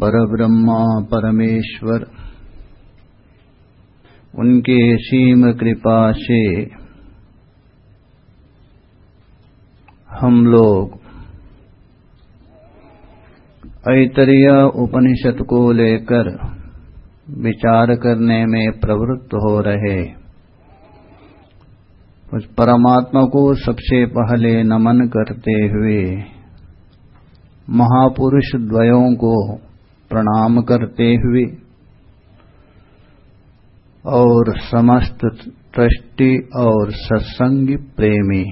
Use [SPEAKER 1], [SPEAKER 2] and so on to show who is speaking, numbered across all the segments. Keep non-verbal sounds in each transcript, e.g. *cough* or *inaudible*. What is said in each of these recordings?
[SPEAKER 1] परब्रह्मा परमेश्वर। उनके सीम कृपा से हम लोग ऐतरीय उपनिषद को लेकर विचार करने में प्रवृत्त हो रहे। उस परमात्मा को सबसे पहले नमन करते हुए महापुरुष द्वयों को प्रणाम करते हुए और समस्त ट्रस्टी और सत्संगी प्रेमी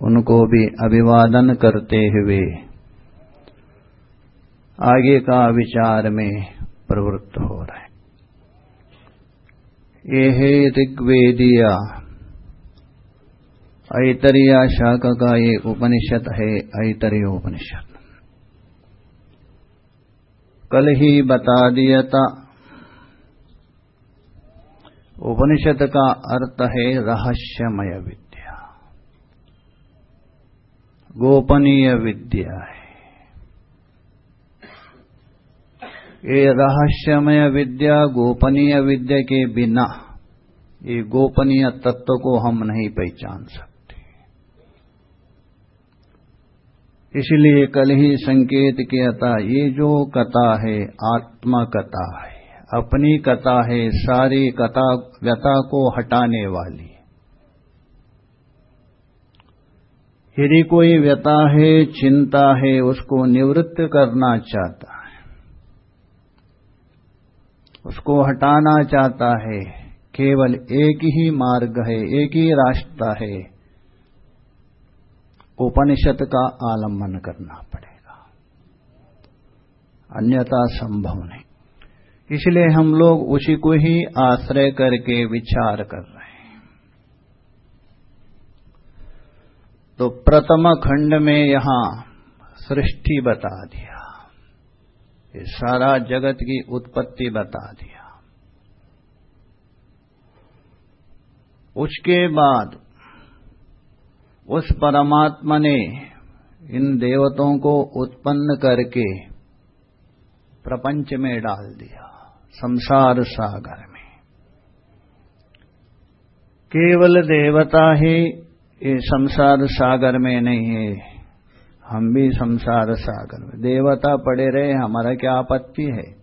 [SPEAKER 1] उनको भी अभिवादन करते हुए आगे का विचार में प्रवृत्त हो रहे ये ऋग्वेदिया ऐतरिया शाखा का ये उपनिषद है, ऐतरीय उपनिषद। कल ही बता दिया था। उपनिषद का अर्थ है रहस्यमय विद्या। गोपनीय विद्या है। ये रहस्यमय विद्या, गोपनीय विद्या के बिना ये गोपनीय तत्व को हम नहीं पहचान सकते। इसलिए कल ही संकेत किया था ये जो कथा है, आत्मा कथा है। अपनी कथा है, सारी कथा, व्यथा को हटाने वाली। यदि कोई व्यथा है, चिंता है, उसको निवृत्त करना चाहता है। उसको हटाना चाहता है। केवल एक ही मार्ग है, एक ही रास्ता है। उपनिषद का आलंबन करना पड़ेगा। अन्यथा संभव नहीं। इसलिए हम लोग उसी को ही आश्रय करके विचार कर रहे हैं। तो प्रथम खंड में यहाँ सृष्टि बता दिया। ये सारा जगत की उत्पत्ति बता दिया। उसके बाद उस परमात्मा ने इन देवताओं को उत्पन्न करके प्रपंच में डाल दिया, संसार सागर में। केवल देवता ही ये संसार सागर में नहीं है, हम भी संसार सागर में। देवता पड़े रहे, हमारा क्या आपत्ति है?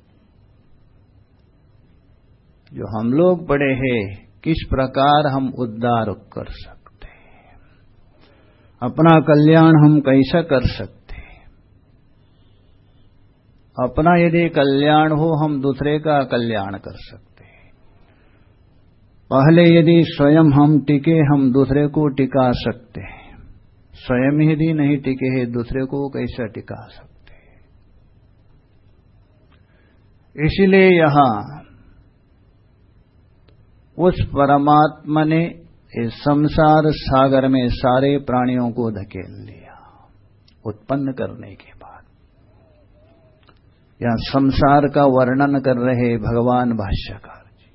[SPEAKER 1] जो हम लोग पड़े हैं, किस प्रकार हम उद्धार कर सकते अपना कल्याण हम कैसा कर सकते अपना यदि कल्याण हो, हम दूसरे का कल्याण कर सकते पहले यदि स्वयं हम टिके, हम दूसरे को टिका सकते हैं। स्वयं यदि नहीं टिके हैं, दूसरे को कैसे टिका सकते इसलिए यहाँ उस परमात्मा ने इस संसार सागर में सारे प्राणियों को धकेल लिया, उत्पन्न करने के बाद। यहाँ संसार का वर्णन कर रहे भगवान भाष्यकार जी,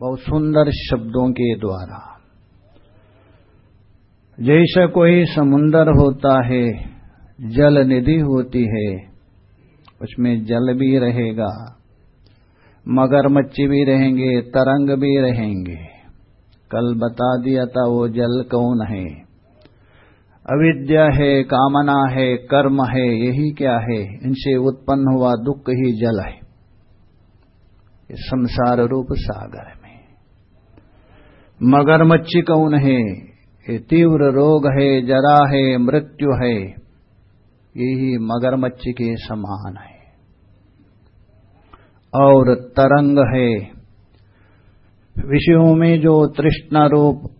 [SPEAKER 1] बहुत सुंदर शब्दों के द्वारा। जैसा कोई समुन्दर होता है, जल निधि होती है, उसमें जल भी रहेगा, मगरमच्छ भी रहेंगे, तरंग भी रहेंगे। कल बता दिया था वो जल कौन है? अविद्या है, कामना है, कर्म है, यही क्या है? इनसे उत्पन्न हुआ दुख ही जल है। संसार रूप सागर में। मगरमच्छ कौन है? ये तीव्र रोग है, जरा है, मृत्यु है। यही मगरमच्छ के समान है। और तरंग है। विषयों में जो तृष्णा रूप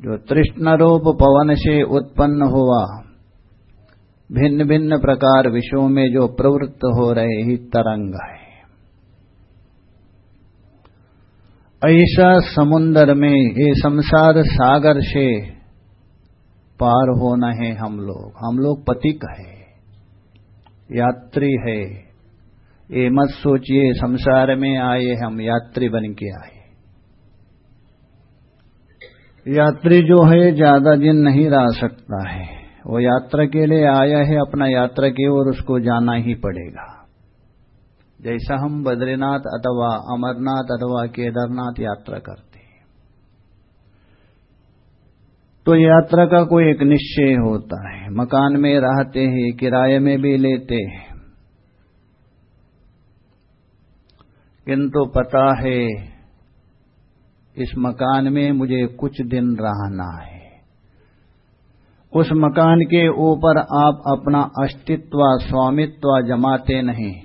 [SPEAKER 1] जो तृष्णा रूप पवन से उत्पन्न हुआ, भिन्न भिन्न प्रकार विषयों में जो प्रवृत्त हो रहे ही तरंग है। ऐसा समुन्दर में, ये संसार सागर से पार होना है हम लोग। हम लोग पतिक है, यात्री है। ये मत सोचिए संसार में आए हम यात्री बन के आए। यात्री जो है, ज़्यादा दिन नहीं रह सकता है। वो यात्रा के लिए आया है, अपना यात्रा की ओर उसको जाना ही पड़ेगा। जैसा हम बद्रीनाथ अथवा अमरनाथ अथवा केदारनाथ यात्रा करते हैं। तो यात्रा का कोई एक निश्चय होता है। मकान में रहते हैं, किराए में भी लेते हैं। किंतु पता है, इस मकान में मुझे कुछ दिन रहना है। उस मकान के ऊपर आप अपना अस्तित्व, स्वामित्व जमाते नहीं।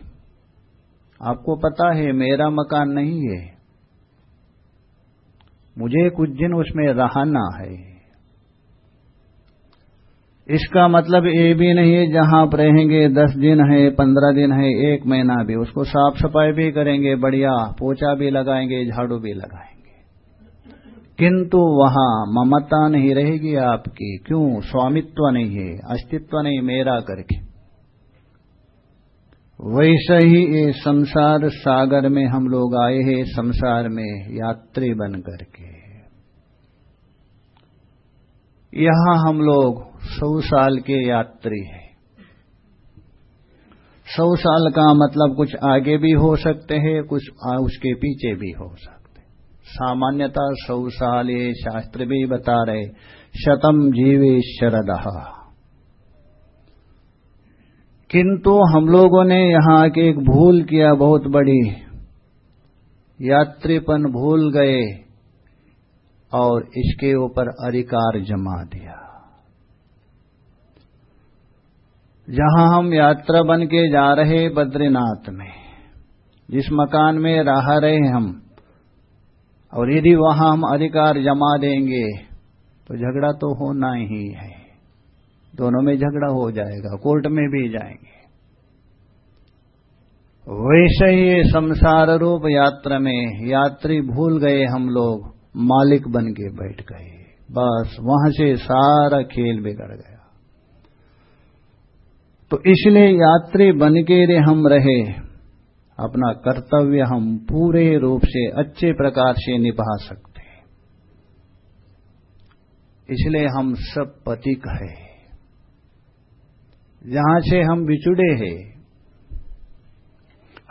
[SPEAKER 1] आपको पता है, मेरा मकान नहीं है। मुझे कुछ दिन उसमें रहना है। इसका मतलब ये भी नहीं है जहाँ आप रहेंगे दस दिन है, पंद्रह दिन है, एक महीना भी, उसको साफ़ सफ़ाई भी करेंगे, बढ़िया, पोछा भी लगाएँगे, झाड़ू भी लगाएँगे। किंतु वहाँ ममता नहीं रहेगी आपकी, क्यों? स्वामित्व नहीं है, अस्तित्व नहीं, मेरा करके। वैसे ही ये संसार सागर में हम लोग आए हैं, संसार में यात्री बन करके। यहाँ हम लोग सौ साल के यात्री हैं। सौ साल का मतलब कुछ आगे भी हो सकते हैं, कुछ उसके पीछे भी हो सकते सामान्यता सौ साल ये शास्त्र भी बता रहे, शतम जीवे शरद किंतु हम लोगों ने यहाँ के एक भूल किया, बहुत बड़ी। यात्रीपन भूल गए। और इसके ऊपर अधिकार जमा दिया। जहाँ हम यात्रा बन के जा रहे बद्रीनाथ में, जिस मकान में रह रहे हम, और यदि वहाँ हम अधिकार जमा देंगे तो झगड़ा तो होना ही है। दोनों में झगड़ा हो जाएगा, कोर्ट में भी जाएँगे। वैसे ही संसार रूप यात्रा में यात्री भूल गए हम लोग। मालिक बन के बैठ गए। बस वहाँ से सारा खेल बिगड़ गया। तो इसलिए यात्री बन के रे हम रहे। अपना कर्तव्य हम पूरे रूप से अच्छे प्रकार से निभा सकते। इसलिए हम सब पथिक है। जहाँ से हम बिछुड़े हैं,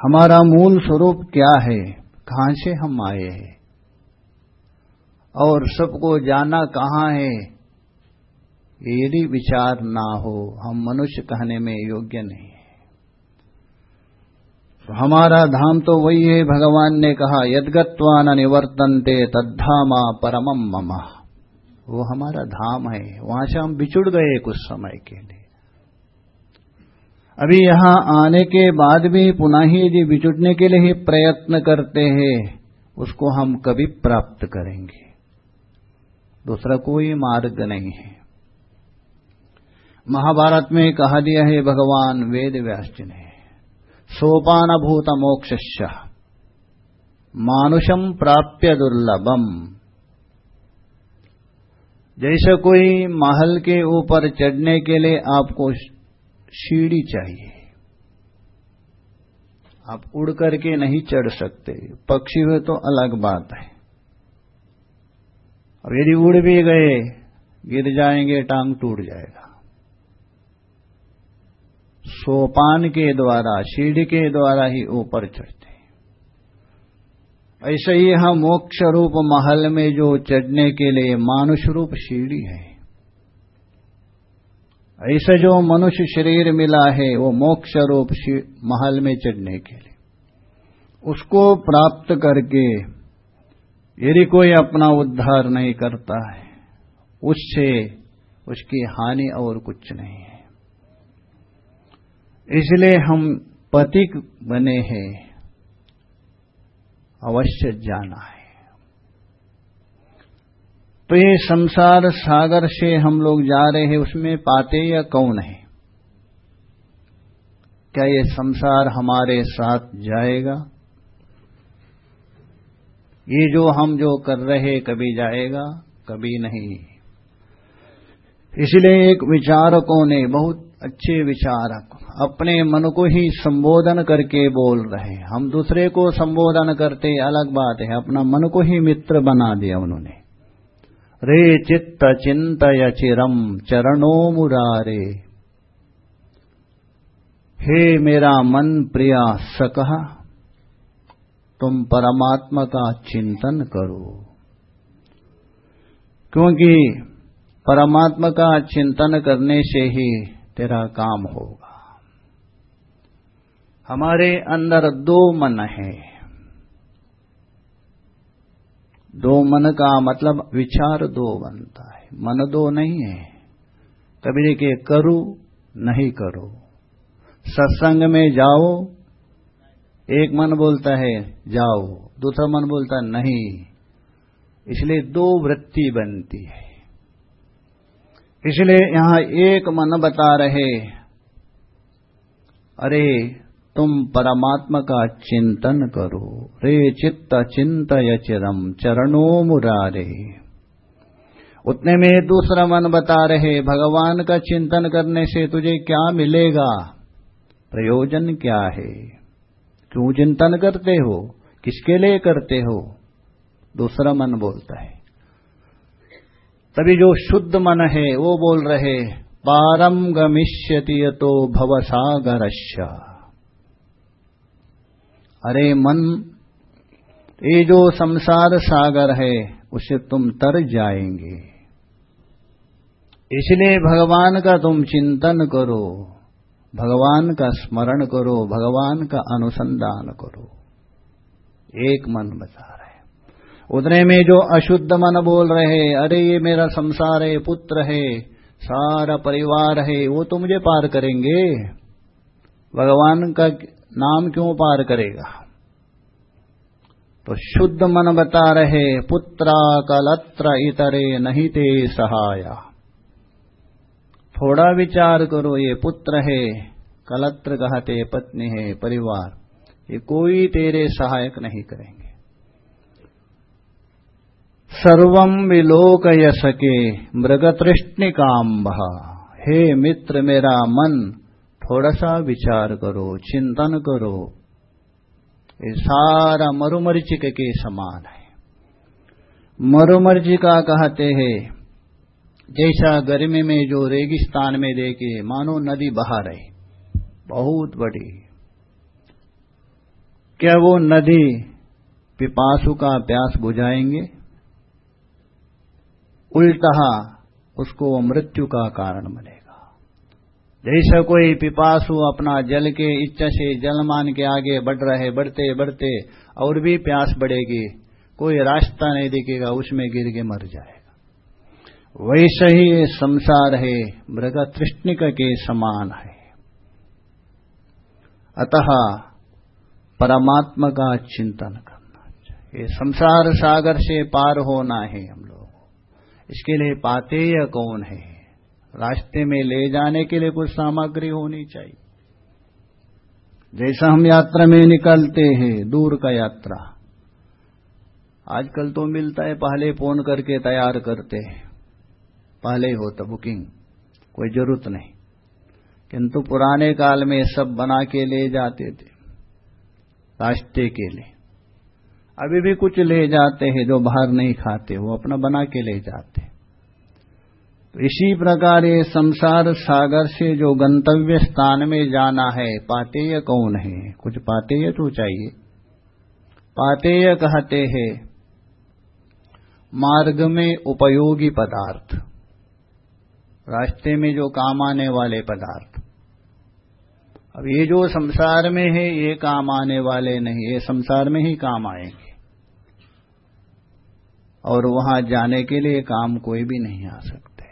[SPEAKER 1] हमारा मूल स्वरूप क्या है? कहाँ से हम आए हैं? और सबको जाना कहाँ है? यदि विचार ना हो, हम मनुष्य कहने में योग्य नहीं है। तो हमारा धाम तो वही है, भगवान ने कहा यदगत्वा न निवर्तनते तद्धामा परमम मम। वो हमारा धाम है, वहाँ से हम बिछुड़ गए कुछ समय के लिए। अभी यहाँ आने के बाद भी पुनः ही यदि बिछुड़ने के लिए ही प्रयत्न करते हैं, उसको हम कभी प्राप्त करेंगे। दूसरा कोई मार्ग नहीं है। महाभारत में कहा दिया है, भगवान वेद व्यास जी ने, सोपान भूत मोक्ष मानुषम प्राप्य दुर्लभम। जैसे कोई महल के ऊपर चढ़ने के लिए आपको सीढ़ी चाहिए, आप उड़ करके नहीं चढ़ सकते, पक्षी हुए तो अलग बात है। और यदि उड़ भी गए, गिर जाएँगे, टांग टूट जाएगा। सोपान के द्वारा, सीढ़ी के द्वारा ही ऊपर चढ़ते ऐसे ही हम मोक्ष रूप महल में जो चढ़ने के लिए मानुष रूप सीढ़ी है, ऐसा जो मनुष्य शरीर मिला है, वो मोक्ष रूप महल में चढ़ने के लिए, उसको प्राप्त करके यदि कोई अपना उद्धार नहीं करता है, उससे उसकी हानि और कुछ नहीं है। इसलिए हम पतिक बने हैं, अवश्य जाना है। तो ये संसार सागर से हम लोग जा रहे हैं, उसमें पाते या कौन है? क्या ये संसार हमारे साथ जाएगा? ये जो हम जो कर रहे कभी जाएगा, कभी नहीं। इसलिए एक विचारकों ने, बहुत अच्छे विचारक, अपने मन को ही संबोधन करके बोल रहे हम दूसरे को संबोधन करते अलग बात है, अपना मन को ही मित्र बना दिया उन्होंने। रे चित्त चिंतय चिरम चरणों मुरारे। हे मेरा मन प्रिया सकहा तुम परमात्मा का चिंतन करो। क्योंकि परमात्मा का चिंतन करने से ही तेरा काम होगा। हमारे अंदर दो मन है। दो मन का मतलब विचार दो बनता है। मन दो नहीं है। कभी देखिए करो, नहीं करो। सत्संग में जाओ एक मन बोलता है, जाओ। दूसरा मन बोलता, नहीं। इसलिए दो वृत्ति बनती है। इसलिए यहाँ एक मन बता रहे, अरे, तुम परमात्मा का चिंतन करो। रे चित्त चिंत चिरम चरणों मुरारे। उतने में दूसरा मन बता रहे, भगवान का चिंतन करने से तुझे क्या मिलेगा? प्रयोजन क्या है? क्यों चिंतन करते हो? किसके लिए करते हो? दूसरा मन बोलता है। तभी जो शुद्ध मन है, वो बोल रहे पारम गमिष्यति तो भवसागरश्य अरे मन, ये जो संसार सागर है, उसे तुम तर जाएँगे। इसलिए भगवान का तुम चिंतन करो। भगवान का स्मरण करो, भगवान का अनुसंधान करो। एक मन बता रहे। उतने में जो अशुद्ध मन बोल रहे, अरे ये मेरा संसार है, पुत्र है, सारा परिवार है, वो तो मुझे पार करेंगे। भगवान का नाम क्यों पार करेगा? तो शुद्ध मन बता रहे पुत्रा कलत्र इतरे नहीं ते सहाया। थोड़ा विचार करो, ये पुत्र है। कलत्र कहते, पत्नी है, परिवार। ये कोई तेरे सहायक नहीं करेंगे। सर्वम विलोक सके मृगतृष्णिकाम्ब। हे मित्र, मेरा मन थोड़ा सा विचार करो, चिंतन करो। ये सारा मरुमरीचिक के समान है। मरुमर्जिका कहते हैं जैसा गर्मी में जो रेगिस्तान में देखे, मानो नदी बहा रही। बहुत बड़ी। क्या वो नदी पिपासु का प्यास बुझाएँगे? उल्टा उसको मृत्यु का कारण बनेगा। जैसे कोई पिपासु अपना जल के इच्छा से जल मान के आगे बढ़ रहे, बढ़ते बढ़ते, और भी प्यास बढ़ेगी, कोई रास्ता नहीं दिखेगा, उसमें गिर के मर जाएगा। वैसे ही ये संसार है मृग तृष्णिक के समान है। अतः परमात्मा का चिंतन करना चाहिए। संसार सागर से पार होना है हम लोग। इसके लिए पातेय कौन है? रास्ते में ले जाने के लिए कुछ सामग्री होनी चाहिए। जैसा हम यात्रा में निकलते हैं, दूर का यात्रा। आजकल तो मिलता है, पहले फ़ोन करके तैयार करते हैं। पहले ही होता बुकिंग, कोई ज़रूरत नहीं। किंतु पुराने काल में सब बना के ले जाते थे, रास्ते के लिए। अभी भी कुछ ले जाते हैं जो बाहर नहीं खाते, वो अपना बना के ले जाते। तो इसी प्रकार ये संसार सागर से जो गंतव्य स्थान में जाना है पाते पातेय कौन है? कुछ पाते पातेय तो चाहिए। पाते पातेय कहते हैं, मार्ग में उपयोगी पदार्थ। रास्ते में जो काम आने वाले पदार्थ। अब ये जो संसार में है, ये काम आने वाले नहीं, ये संसार में ही काम आएँगे। और वहाँ जाने के लिए काम कोई भी नहीं आ सकते।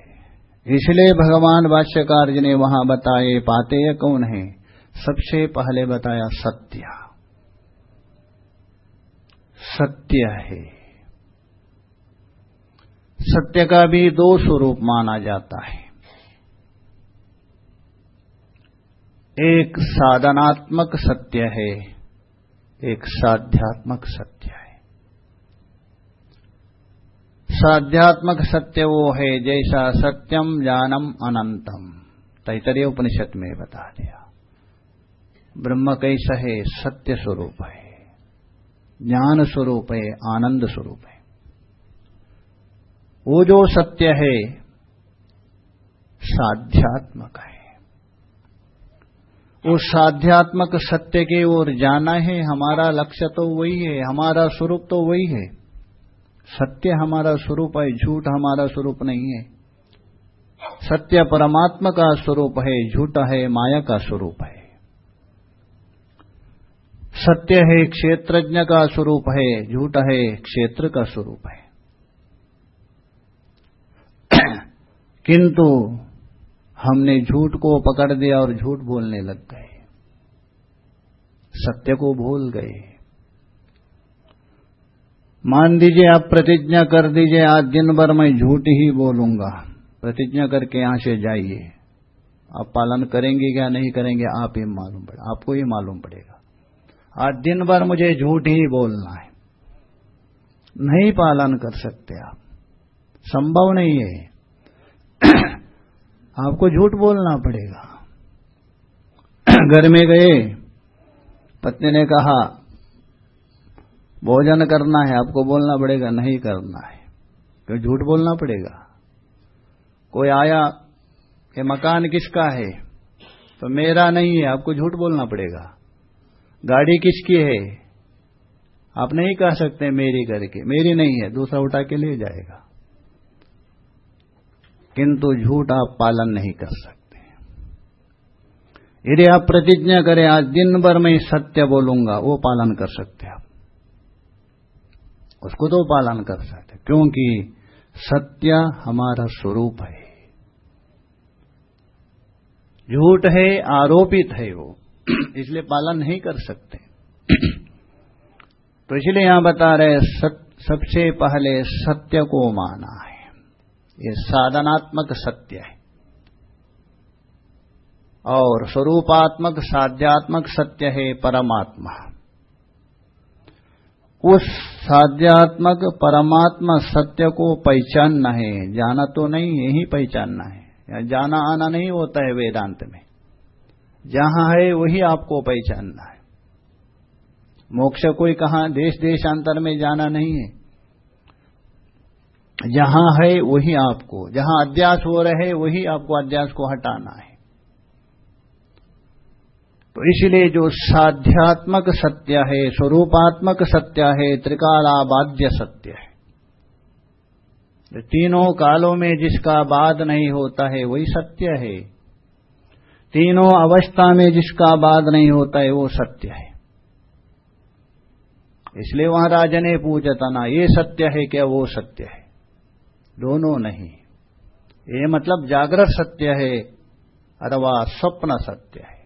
[SPEAKER 1] इसलिए भगवान भाष्यकार ने वहाँ बताए, पाते या कौन है? सबसे पहले बताया सत्य। सत्य है। सत्य का भी दो स्वरूप माना जाता है। एक साधनात्मक सत्य है, एक साध्यात्मक सत्य है। साध्यात्मक सत्य वो है जैसा सत्यम ज्ञानम अनंतम। तैतरीय उपनिषद में बता दिया। ब्रह्म कैसा है? सत्य स्वरूप है। ज्ञान स्वरूप है, आनंद स्वरूप है। वो जो सत्य है, साध्यात्मक है। उस साध्यात्मक सत्य की ओर जाना है, हमारा लक्ष्य तो वही है, हमारा स्वरूप तो वही है। सत्य हमारा स्वरूप है, झूठ हमारा स्वरूप नहीं है। सत्य परमात्मा का स्वरूप है, झूठ है, माया का स्वरूप है। सत्य है, क्षेत्रज्ञ का स्वरूप है, झूठ है, क्षेत्र का स्वरूप है। *coughs* किंतु हमने झूठ को पकड़ दिया और झूठ बोलने लग गए। सत्य को भूल गए। मान दीजिए आप प्रतिज्ञा कर दीजिए, आज दिन भर मैं झूठ ही बोलूँगा। प्रतिज्ञा करके यहाँ से जाइए। आप पालन करेंगे क्या नहीं करेंगे, आप ही मालूम पड़े, आपको ही मालूम पड़ेगा। आज दिन भर मुझे झूठ ही बोलना है। नहीं पालन कर सकते आप। संभव नहीं है। आपको झूठ बोलना पड़ेगा। *clears throat* घर में गए, पत्नी ने कहा, भोजन करना है, आपको बोलना पड़ेगा, नहीं करना है। क्यों झूठ बोलना पड़ेगा? कोई आया कि मकान किसका है? तो मेरा नहीं है, आपको झूठ बोलना पड़ेगा। गाड़ी किसकी है? आप नहीं कह सकते मेरी करके मेरी नहीं है, दूसरा उठा के ले जाएगा। किंतु झूठ आप पालन नहीं कर सकते। यदि आप प्रतिज्ञा करें आज दिन भर में सत्य बोलूँगा वो पालन कर सकते आप। उसको तो पालन कर सकते क्योंकि सत्य हमारा स्वरूप है। झूठ है आरोपित है वो इसलिए पालन नहीं कर सकते। तो इसलिए यहाँ बता रहे सत, सबसे पहले सत्य को माना है। ये साधनात्मक सत्य है। और स्वरूपात्मक, साध्यात्मक सत्य है परमात्मा। उस साध्यात्मक, परमात्मा सत्य को पहचानना है। जाना तो नहीं, यही पहचानना है। या जाना आना नहीं होता है वेदांत में। जहाँ है, वही आपको पहचानना है। मोक्ष कोई कहा देश देशांतर में जाना नहीं है। जहाँ है वही आपको, जहाँ अध्यास हो रहे वही आपको अध्यास को हटाना है। तो इसलिए जो साध्यात्मक सत्य है, स्वरूपात्मक सत्य है, त्रिकालाबाध्य सत्य है। तीनों कालों में जिसका बाद नहीं होता है, वही सत्य है। तीनों अवस्था में जिसका बाद नहीं होता है, वो सत्य है। इसलिए वहाँ राजा ने पूछा था ना, ये सत्य है क्या, वो सत्य है। दोनों नहीं। ये मतलब जागृत सत्य है अथवा स्वप्न सत्य है।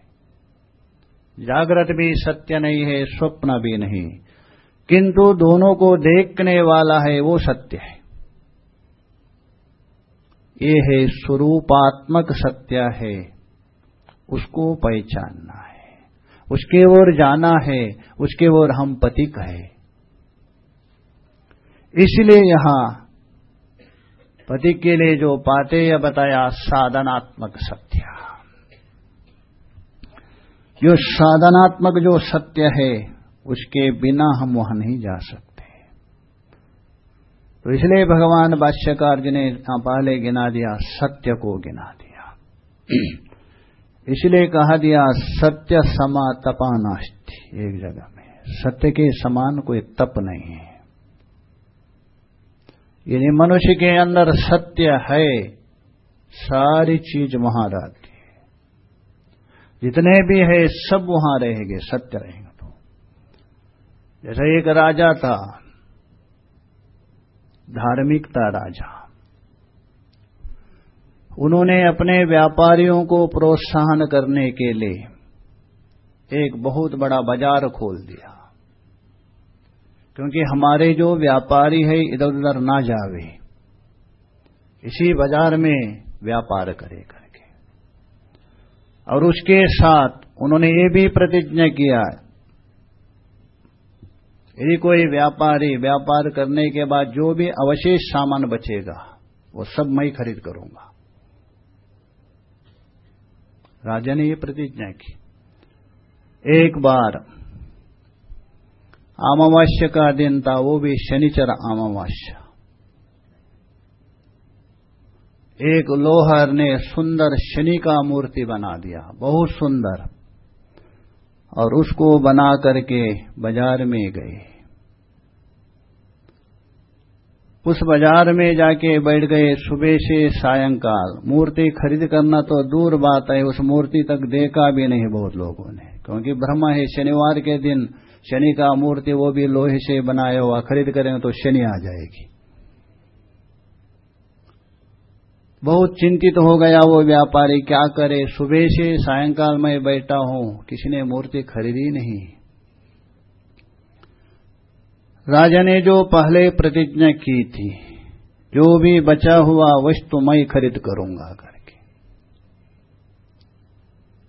[SPEAKER 1] जागृत भी सत्य नहीं है, स्वप्न भी नहीं। किंतु दोनों को देखने वाला है, वो सत्य है। ये है स्वरूपात्मक सत्य है, उसको पहचानना है। उसके ओर जाना है, उसके ओर हम पथिक है। इसलिए यहाँ पथिक के लिए जो पाते या बताया, साधनात्मक सत्य। जो साधनात्मक जो सत्य है, उसके बिना हम वहाँ नहीं जा सकते। तो इसलिए भगवान भाष्यकार जी ने पहले गिना दिया, सत्य को गिना दिया। इसलिए कहा दिया, सत्य समा तपानाष्टि एक जगह में। सत्य के समान कोई तप नहीं है। यानी मनुष्य के अंदर सत्य है, सारी चीज़ वहाँ रहती है। जितने भी है, सब वहाँ रहेंगे, सत्य रहेंगे तो। जैसा एक राजा था, धार्मिकता राजा। उन्होंने अपने व्यापारियों को प्रोत्साहन करने के लिए एक बहुत बड़ा बाज़ार खोल दिया। क्योंकि हमारे जो व्यापारी है इधर उधर ना जावे। इसी बाज़ार में व्यापार करे करके। और उसके साथ उन्होंने ये भी प्रतिज्ञा किया, यदि कोई व्यापारी व्यापार करने के बाद जो भी अवशेष सामान बचेगा, वो सब मैं खरीद करूँगा। राजा ने ये प्रतिज्ञा की। एक बार अमावस्या का दिन था वो भी शनिचर अमावस्या। एक लोहर ने सुंदर शनि का मूर्ति बना दिया, बहुत सुंदर, और उसको बना करके बाज़ार में गए। उस बाज़ार में जाके बैठ गए, सुबह से सायंकाल। मूर्ति खरीद करना तो दूर बात है, उस मूर्ति तक देखा भी नहीं बहुत लोगों ने, क्योंकि ब्रह्मा है शनिवार के दिन शनि का मूर्ति वो भी लोहे से बनाया हुआ, खरीद करें तो शनि आ जाएगी। बहुत चिंतित हो गया वो व्यापारी, क्या करे? सुबह से सायंकाल में बैठा हूँ, किसी ने मूर्ति खरीदी नहीं। राजा ने जो पहले प्रतिज्ञा की थी, जो भी बचा हुआ वस्तु मैं खरीद करूँगा करके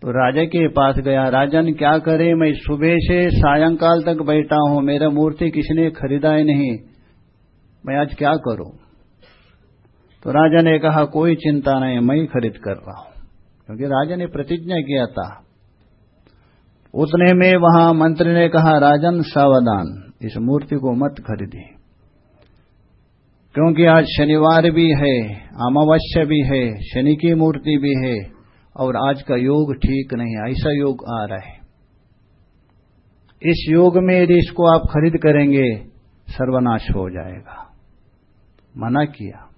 [SPEAKER 1] तो राजा के पास गया। राजन, क्या करे? मैं सुबह से सायंकाल तक बैठा हूँ। मेरा मूर्ति किसने खरीदा ही नहीं? मैं आज क्या करूँ? तो राजा ने कहा, कोई चिंता नहीं, मैं ही खरीद कर रहा हूँ। क्योंकि राजा ने प्रतिज्ञा किया था। उतने में वहाँ मंत्री ने कहा, राजन, सावधान, इस मूर्ति को मत खरीदे। क्योंकि आज शनिवार भी है, अमावस्या भी है, शनि की मूर्ति भी है और आज का योग ठीक नहीं है ऐसा योग आ रहा है। इस योग में यदि इसको आप खरीद करेंगे, सर्वनाश हो जाएगा। मना किया।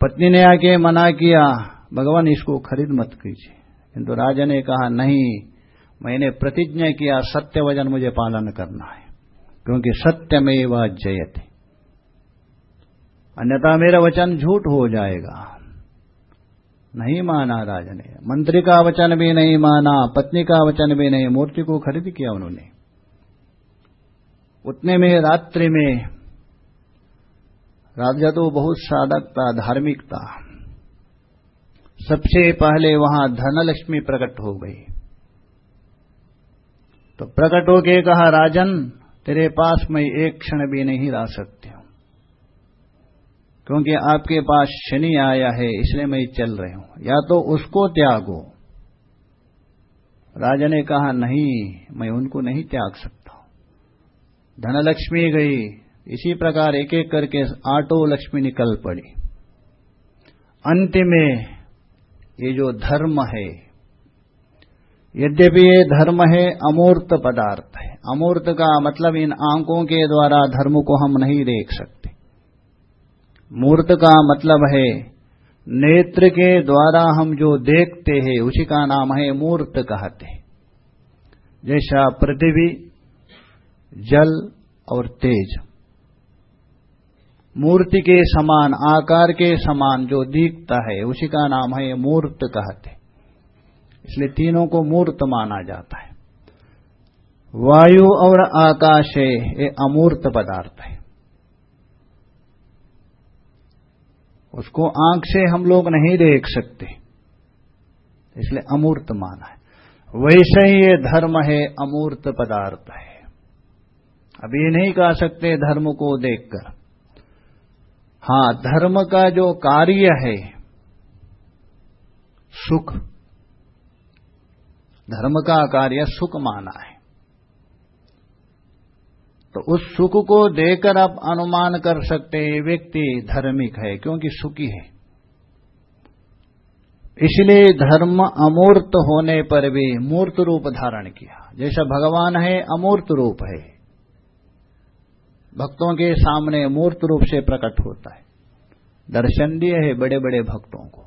[SPEAKER 1] पत्नी ने आके मना किया, भगवान, इसको खरीद मत कीजिए। किंतु राजा ने कहा, नहीं, मैंने प्रतिज्ञा किया, सत्य वज़न मुझे पालन करना है, क्योंकि सत्य में वह जयत। अन्यथा मेरा वचन झूठ हो जाएगा। नहीं माना राजा ने। मंत्री का वचन भी नहीं माना, पत्नी का वचन भी नहीं, मूर्ति को खरीद किया उन्होंने। उतने में, रात्रि में, राजा तो बहुत साधक था, धार्मिक था। सबसे पहले वहाँ धनलक्ष्मी प्रकट हो गई। तो प्रकट होके कहा, राजन, तेरे पास मैं एक क्षण भी नहीं रह सकती क्योंकि आपके पास शनि आया है, इसलिए मैं चल रही हूँ। या तो उसको त्यागो। राजा ने कहा, नहीं, मैं उनको नहीं त्याग सकता धनलक्ष्मी गई। इसी प्रकार एक एक करके आटो लक्ष्मी निकल पड़ी। अंत में ये जो धर्म है, यद्यपि ये धर्म है अमूर्त पदार्थ है। अमूर्त का मतलब इन आंकों के द्वारा धर्म को हम नहीं देख सकते। मूर्त का मतलब है, नेत्र के द्वारा हम जो देखते हैं, उसी का नाम है मूर्त कहते जैसा पृथ्वी, जल और तेज। मूर्ति के समान, आकार के समान जो दिखता है, उसी का नाम है मूर्त कहते। इसलिए तीनों को मूर्त माना जाता है। वायु और आकाश है, ये अमूर्त पदार्थ है। उसको आँख से हम लोग नहीं देख सकते। इसलिए अमूर्त माना है। वैसे ही ये धर्म है, अमूर्त पदार्थ है। अब ये नहीं कह सकते धर्म को देखकर। हाँ, धर्म का जो कार्य है, सुख। धर्म का कार्य सुख माना है। तो उस सुख को देकर आप अनुमान कर सकते हैं व्यक्ति धार्मिक है, क्योंकि सुखी है। इसलिए धर्म अमूर्त होने पर भी मूर्त रूप धारण किया। जैसा भगवान है, अमूर्त रूप है। भक्तों के सामने मूर्त रूप से प्रकट होता है। दर्शन दिए है बड़े बड़े भक्तों को।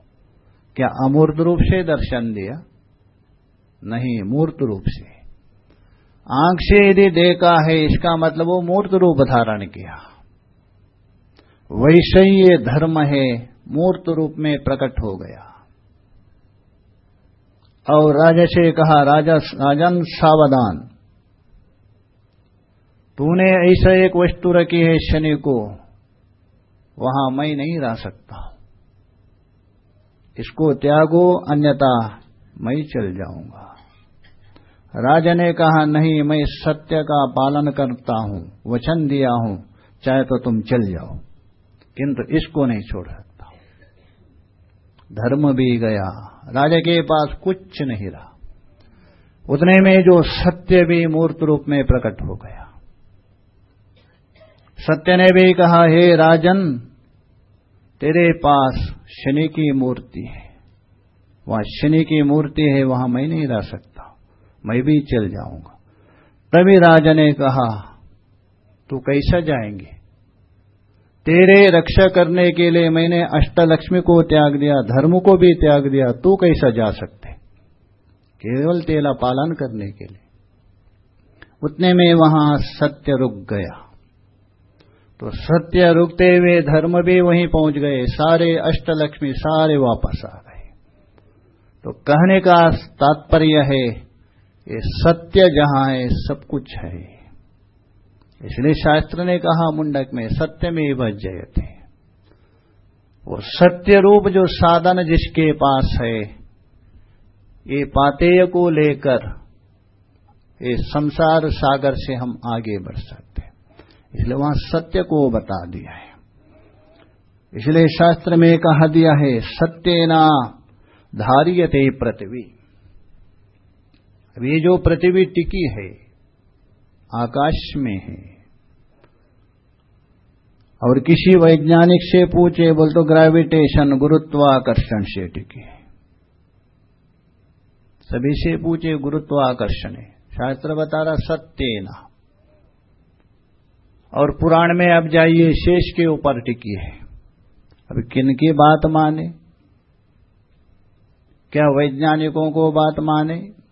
[SPEAKER 1] क्या अमूर्त रूप से दर्शन दिया? नहीं, मूर्त रूप से। आँख से यदि देखा है, इसका मतलब वो मूर्त रूप धारण किया। वैसे ही ये धर्म है, मूर्त रूप में प्रकट हो गया। और राजा से कहा, राजा, राजन, सावधान। तूने ऐसा एक वस्तु रखी है शनि को, वहाँ मैं नहीं रह सकता। इसको त्यागो, अन्यथा मैं चल जाऊँगा। राजा ने कहा, नहीं, मैं सत्य का पालन करता हूँ, वचन दिया हूँ, चाहे तो तुम चल जाओ। किंतु इसको नहीं छोड़ सकता। धर्म भी गया, राजा के पास कुछ नहीं रहा। उतने में जो सत्य भी मूर्त रूप में प्रकट हो गया। सत्य ने भी कहा, हे राजन, तेरे पास शनि की मूर्ति है। वहाँ शनि की मूर्ति है, वहाँ मैं नहीं रह सकता। मैं भी चल जाऊँगा। तभी राजा ने कहा, तू कैसा जाएँगे? तेरे रक्षा करने के लिए मैंने अष्टलक्ष्मी को त्याग दिया, धर्म को भी त्याग दिया, तू कैसा जा सकते? केवल तेला पालन करने के लिए। उतने में वहाँ सत्य रुक गया। तो सत्य रुकते हुए धर्म भी वहीं पहुँच गए, सारे अष्टलक्ष्मी सारे वापस आ गए। तो कहने का तात्पर्य है ये सत्य जहाँ है, सब कुछ है। इसलिए शास्त्र ने कहा मुंडक में, सत्य में ही बच थे वो सत्य रूप जो साधन जिसके पास है, ये पातेय को लेकर, ये संसार सागर से हम आगे बढ़ सकते हैं। इसलिए वहाँ सत्य को बता दिया है। इसलिए शास्त्र में कहा दिया है सत्य ना धारियते पृथ्वी। अब ये जो पृथ्वी टिकी है, आकाश में है, और किसी वैज्ञानिक से पूछे, बोल तो ग्रेविटेशन गुरुत्वाकर्षण से टिकी है। सभी से पूछे, गुरुत्वाकर्षण है। शास्त्र बता रहा, सत्य ना। और पुराण में अब जाइए, शेष के ऊपर टिकी है। अब किन की बात माने? क्या वैज्ञानिकों को बात माने?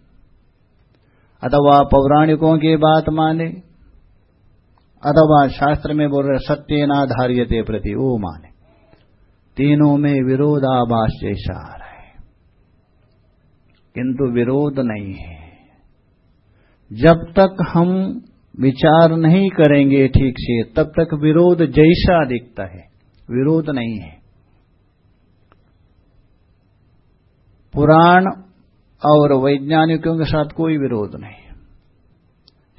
[SPEAKER 1] अथवा पौराणिकों की बात माने, अथवा शास्त्र में बोल रहे सत्य नाधार्यते प्रति, वो माने। तीनों में विरोधाभास जैसा आ रहा है। किंतु विरोध नहीं है। जब तक हम विचार नहीं करेंगे ठीक से, तब तक विरोध जैसा दिखता है, विरोध नहीं है। पुराण और वैज्ञानिकों के साथ कोई विरोध नहीं।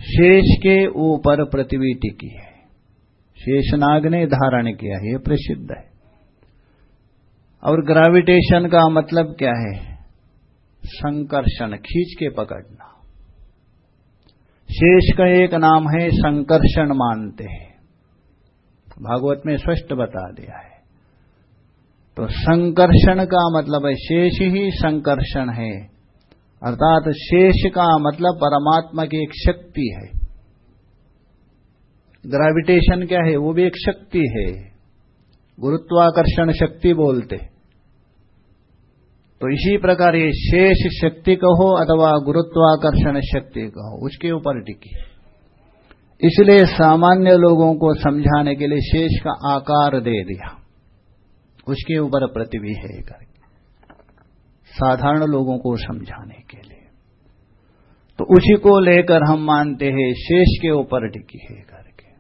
[SPEAKER 1] शेष के ऊपर पृथ्वी टिकी है। शेषनाग ने धारण किया है, ये प्रसिद्ध है। और ग्रेविटेशन का मतलब क्या है? संकर्षण, खींच के पकड़ना। शेष का एक नाम है, संकर्षण मानते हैं। भागवत में स्पष्ट बता दिया है। तो संकर्षण का मतलब है, शेष ही संकर्षण है। अर्थात शेष का मतलब परमात्मा की एक शक्ति है। ग्रेविटेशन क्या है? वो भी एक शक्ति है। गुरुत्वाकर्षण शक्ति बोलते। तो इसी प्रकार ये शेष शक्ति कहो अथवा गुरुत्वाकर्षण शक्ति कहो, उसके ऊपर टिकी। इसलिए सामान्य लोगों को समझाने के लिए शेष का आकार दे दिया। उसके ऊपर पृथ्वी है करके। साधारण लोगों को समझाने के लिए। तो उसी को लेकर हम मानते हैं, शेष के ऊपर टिकी है करके।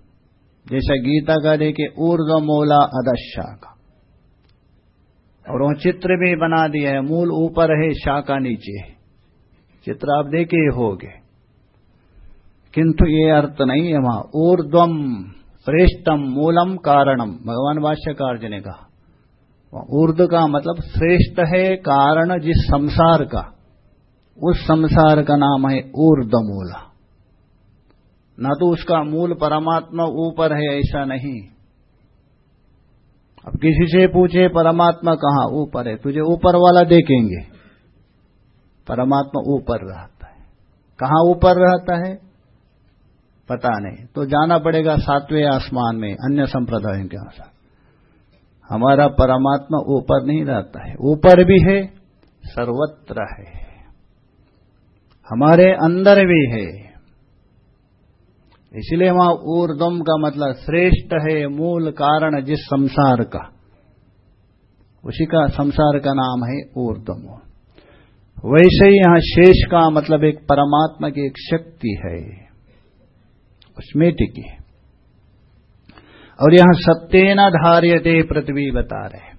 [SPEAKER 1] जैसा गीता का देखे ऊर्ध मोला अदशा का। और वो चित्र भी बना दिया है, मूल ऊपर है, शाखा नीचे है। चित्र आप देखे हो गए किंतु ये अर्थ नहीं है वहाँ। ऊर्ध्वम, श्रेष्ठम, मूलम कारणम। भगवान भाष्यकार ने कहा ऊर्द का मतलब श्रेष्ठ है कारण जिस संसार का। उस संसार का नाम है ऊर्द मूल। न तो उसका मूल परमात्मा ऊपर है, ऐसा नहीं। अब किसी से पूछे, परमात्मा कहाँ ऊपर है? तुझे ऊपर वाला देखेंगे। परमात्मा ऊपर रहता है। कहाँ ऊपर रहता है? पता नहीं। तो जाना पड़ेगा सातवें आसमान में, अन्य संप्रदायों के अनुसार। हमारा परमात्मा ऊपर नहीं रहता है। ऊपर भी है, सर्वत्र है। हमारे अंदर भी है। इसलिए वहाँ ऊर्दम का मतलब श्रेष्ठ है, मूल कारण जिस संसार का। उसी का संसार का नाम है ऊर्दम वैसे ही यहाँ शेष का मतलब एक परमात्मा की एक शक्ति है उसमें टिकी और यहाँ सत्य न धार्यते पृथ्वी बता रहे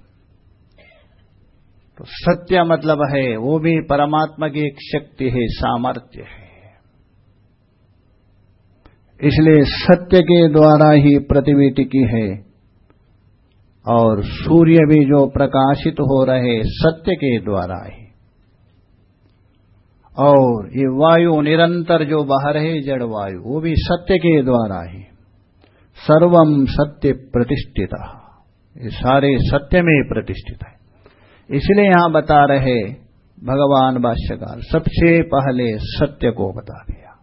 [SPEAKER 1] तो सत्य मतलब है, वो भी परमात्मा की एक शक्ति है, सामर्थ्य है। इसलिए सत्य के द्वारा ही पृथ्वी टिकी है और सूर्य भी जो प्रकाशित हो रहे सत्य के द्वारा ही। और ये वायु निरंतर जो बाहर है, जड़ वायु, वो भी सत्य के द्वारा ही। सर्वम सत्य प्रतिष्ठिता। ये सारे सत्य में प्रतिष्ठित है। इसलिए यहाँ बता रहे भगवान भाष्यकार, सबसे पहले सत्य को बता दिया।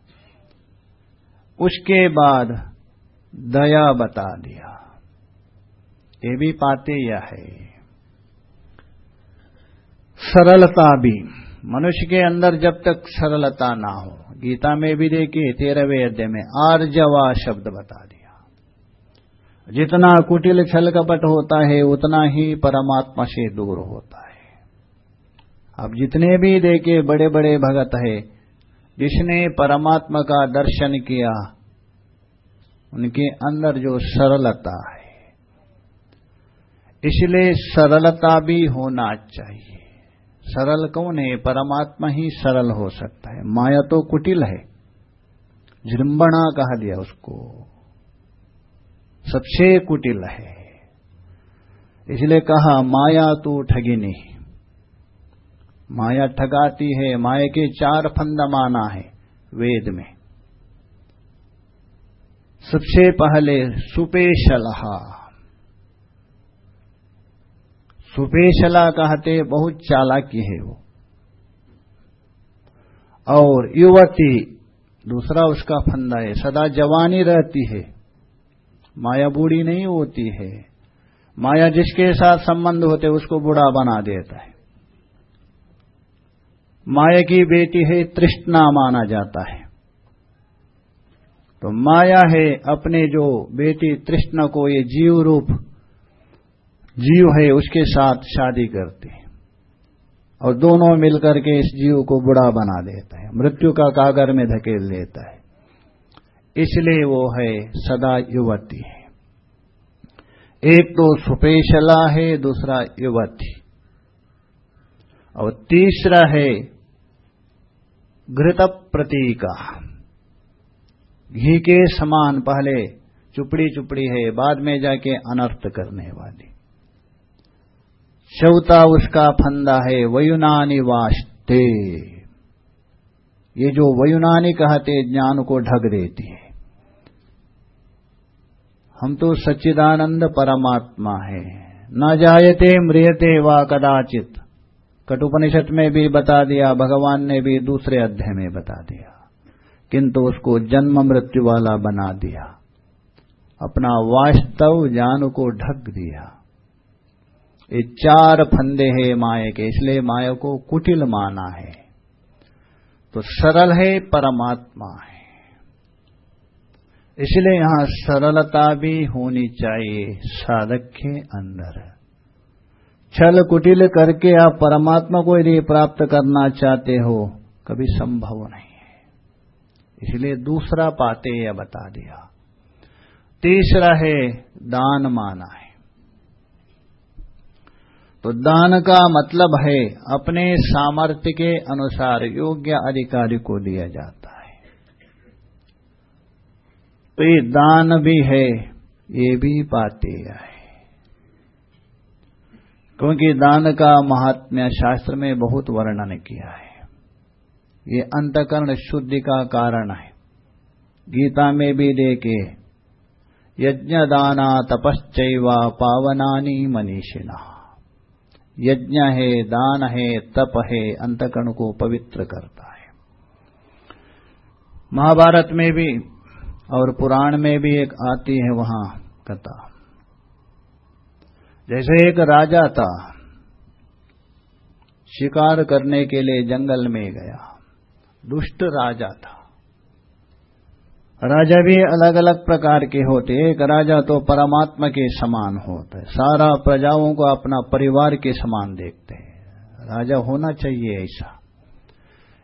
[SPEAKER 1] उसके बाद दया बता दिया। ये भी पाते यह है? सरलता भी। मनुष्य के अंदर जब तक सरलता ना हो, गीता में भी देखिए तेरहवें अध्याय में आर्जवा शब्द बता दिया। जितना कुटिल छल कपट होता है, उतना ही परमात्मा से दूर होता है। अब जितने भी देखे बड़े बड़े भगत है, जिसने परमात्मा का दर्शन किया, उनके अंदर जो सरलता है। इसलिए सरलता भी होना चाहिए। सरल कौन है? परमात्मा ही सरल हो सकता है। माया तो कुटिल है। जृंबणा कहा दिया उसको। सबसे कुटिल है। इसलिए कहा, माया तो ठगिनी माया ठगाती है, माया के चार फंद माना है वेद में। सबसे पहले सुपेशलहा सुपेशला कहते बहुत चालाकी है वो। और युवती, दूसरा उसका फंदा है, सदा जवानी रहती है। माया बूढ़ी नहीं होती है। माया जिसके साथ संबंध होते उसको बूढ़ा बना देता है। माया की बेटी है, तृष्णा माना जाता है। तो माया है अपने जो बेटी तृष्णा को ये जीव रूप, जीव है, उसके साथ शादी करती है। और दोनों मिलकर के इस जीव को बुढ़ा बना देता है। मृत्यु का कागर में धकेल देता है। इसलिए वो है सदा युवती है। एक तो सुपेशला है, दूसरा युवती। और तीसरा है घृत प्रतीका। घी के समान पहले चुपड़ी चुपड़ी है, बाद में जाके अनर्थ करने वाली। चौथा उसका फंदा है वयुनानी वास्ते ये जो वयुनानी कहते ज्ञान को ढक देती है। हम तो सच्चिदानंद परमात्मा है। न जायते मृयते वा कदाचित। कटुपनिषद में भी बता दिया, भगवान ने भी दूसरे अध्याय में बता दिया। किंतु उसको जन्म मृत्यु वाला बना दिया। अपना वास्तव ज्ञान को ढक दिया। ये चार फंदे हैं माया के, इसलिए माया को कुटिल माना है। तो सरल है, परमात्मा है। इसलिए यहाँ सरलता भी होनी चाहिए, साधक के अंदर। छल कुटिल करके आप परमात्मा को यदि प्राप्त करना चाहते हो, कभी संभव नहीं है। इसलिए दूसरा पाते यह बता दिया। तीसरा है, दान माना है। तो दान का मतलब है अपने सामर्थ्य के अनुसार योग्य अधिकारी को दिया जाता है। तो ये दान भी है, ये भी पाते है। क्योंकि दान का महात्म्य शास्त्र में बहुत वर्णन किया है। ये अंतकरण शुद्धि का कारण है। गीता में भी देखे यज्ञ दाना तपश्चैवा पावनानी मनीषिणा। यज्ञ है, दान है, तप है, अंतकरण को पवित्र करता है। महाभारत में भी और पुराण में भी एक आती है वहाँ कथा। जैसे एक राजा था, शिकार करने के लिए जंगल में गया। दुष्ट राजा था। राजा भी अलग अलग प्रकार के होते एक राजा तो परमात्मा के समान होता है। सारा प्रजाओं को अपना परिवार के समान देखते हैं। राजा होना चाहिए ऐसा।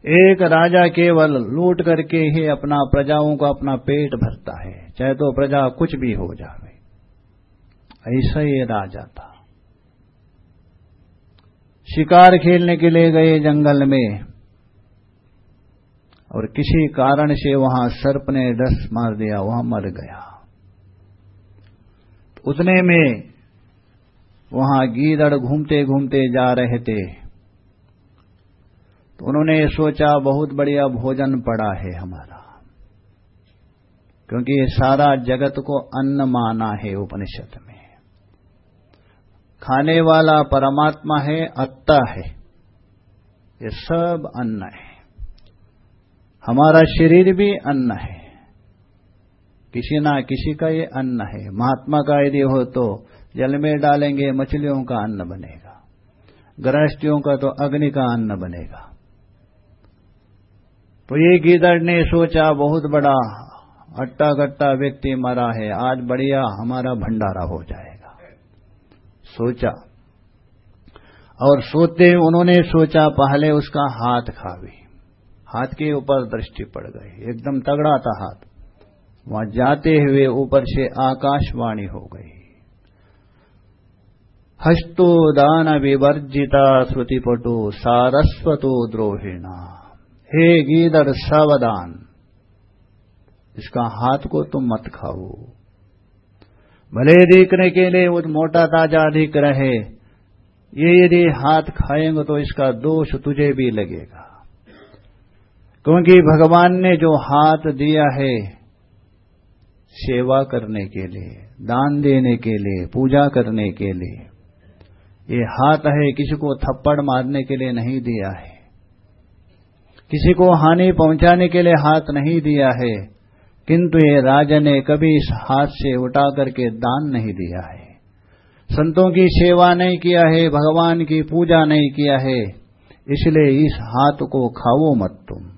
[SPEAKER 1] एक राजा केवल लूट करके ही अपना प्रजाओं को अपना पेट भरता है, चाहे तो प्रजा कुछ भी हो जावे। ऐसा ये राजा था। शिकार खेलने के लिए गए जंगल में। और किसी कारण से वहाँ सर्प ने डस मार दिया, वहाँ मर गया। उतने में वहाँ गीदड़ घूमते घूमते जा रहे थे। तो उन्होंने सोचा, बहुत बढ़िया भोजन पड़ा है हमारा। क्योंकि सारा जगत को अन्न माना है उपनिषद में। खाने वाला परमात्मा है, अत्ता है। ये सब अन्न है। हमारा शरीर भी अन्न है। किसी ना किसी का ये अन्न है। महात्मा का यदि हो तो जल में डालेंगे, मछलियों का अन्न बनेगा। गृहस्थियों का तो अग्नि का अन्न बनेगा। तो ये गीदड़ ने सोचा, बहुत बड़ा अट्टा गट्टा व्यक्ति मरा है, आज बढ़िया हमारा भंडारा हो जाएगा। सोचा। और सोते उन्होंने सोचा, पहले उसका हाथ खावी। हाथ के ऊपर दृष्टि पड़ गई। एकदम तगड़ा था हाथ। वहाँ जाते हुए ऊपर से आकाशवाणी हो गई। हस्तो दान विवर्जिता श्रुतिपटो सारस्वतो द्रोहिणा। हे गीदर सावधान, इसका हाथ को तुम मत खाओ। भले देखने के लिए वो मोटा ताज़ा अधिक रहे, ये यदि हाथ खाएँगे तो इसका दोष तुझे भी लगेगा। क्योंकि भगवान ने जो हाथ दिया है सेवा करने के लिए, दान देने के लिए, पूजा करने के लिए, ये हाथ है, किसी को थप्पड़ मारने के लिए नहीं दिया है। किसी को हानि पहुँचाने के लिए हाथ नहीं दिया है, किंतु ये राजा ने कभी इस हाथ से उठा करके दान नहीं दिया है। संतों की सेवा नहीं किया है, भगवान की पूजा नहीं किया है, इसलिए इस हाथ को खाओ मत तुम।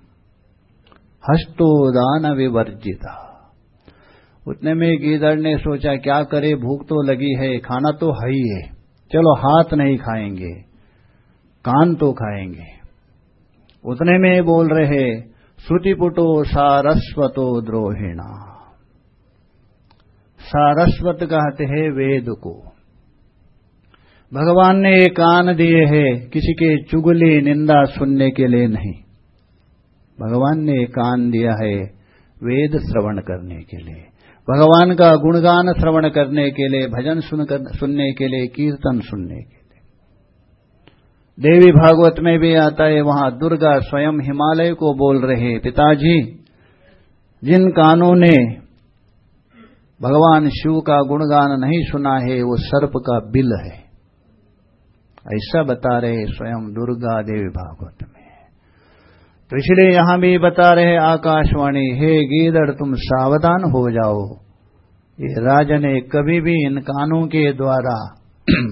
[SPEAKER 1] हस्तो दान विवर्जिता। उतने में गीदड़ ने सोचा, क्या करे? भूख तो लगी है, खाना तो है ही है। चलो हाथ नहीं खाएँगे, कान तो खाएँगे। उतने में बोल रहे, श्रुतिपुटो सारस्वतो द्रोहिणा। सारस्वत कहते हैं वेद को। भगवान ने कान दिए हैं, किसी के चुगली निंदा सुनने के लिए नहीं। भगवान ने कान दिया है वेद श्रवण करने के लिए। भगवान का गुणगान श्रवण करने के लिए भजन सुन कर, सुनने के लिए कीर्तन सुनने के लिए। देवी भागवत में भी आता है वहाँ दुर्गा स्वयं हिमालय को बोल रहे पिताजी। जिन कानों ने भगवान शिव का गुणगान नहीं सुना है वो सर्प का बिल है। ऐसा बता रहे स्वयं दुर्गा देवी भागवत में। तो इसलिए यहाँ भी बता रहे आकाशवाणी, हे गीदड़, तुम सावधान हो जाओ। ये राजा ने कभी भी इन कानों के द्वारा *clears throat*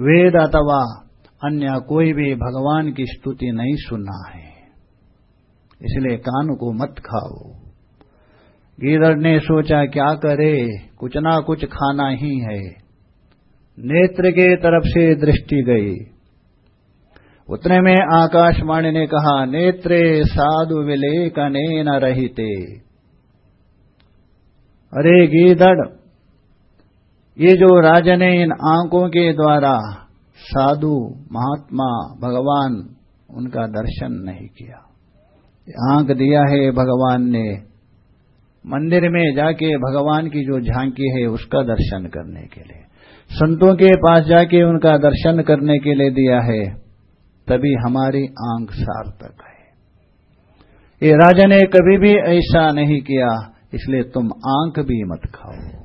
[SPEAKER 1] वेद अथवा अन्य कोई भी भगवान की स्तुति नहीं सुना है। इसलिए कान को मत खाओ। गीदड़ ने सोचा, क्या करे? कुछ ना कुछ खाना ही है। नेत्र के तरफ़ से दृष्टि गई। उतने में आकाशवाणी ने कहा, नेत्रे साधु विलेकने न रहते। अरे गीदड़, ये जो राजा ने इन आँखों के द्वारा साधु, महात्मा, भगवान, उनका दर्शन नहीं किया। आँख दिया है भगवान ने। मंदिर में जाके भगवान की जो झांकी है, उसका दर्शन करने के लिए। संतों के पास जाके उनका दर्शन करने के लिए दिया है। तभी हमारी आँख सार्थक है। ये राजा ने कभी भी ऐसा नहीं किया, इसलिए तुम आँख भी मत खाओ।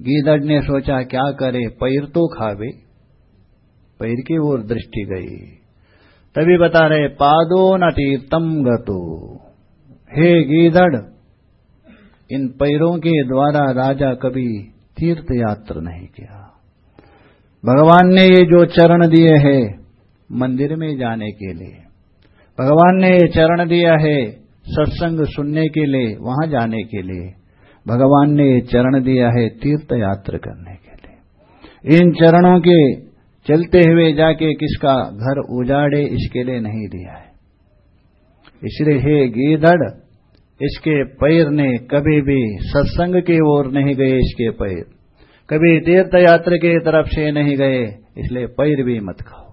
[SPEAKER 1] गीदड़ ने सोचा, क्या करे, पैर तो खावे पैर की ओर दृष्टि गई। तभी बता रहे, पादो न तीर्थम गतो। हे गीदड़, इन पैरों के द्वारा राजा कभी तीर्थ यात्रा नहीं किया। भगवान ने ये जो चरण दिए हैं मंदिर में जाने के लिए। भगवान ने चरण दिया है सत्संग सुनने के लिए, वहाँ जाने के लिए। भगवान ने चरण दिया है तीर्थ यात्रा करने के लिए। इन चरणों के चलते हुए जाके किसका घर उजाड़े, इसके लिए नहीं दिया है। इसलिए हे गीदड़ इसके पैर ने कभी भी सत्संग की ओर नहीं गए, इसके पैर। कभी तीर्थ यात्रा की तरफ़ से नहीं गए, इसलिए पैर भी मत खाओ।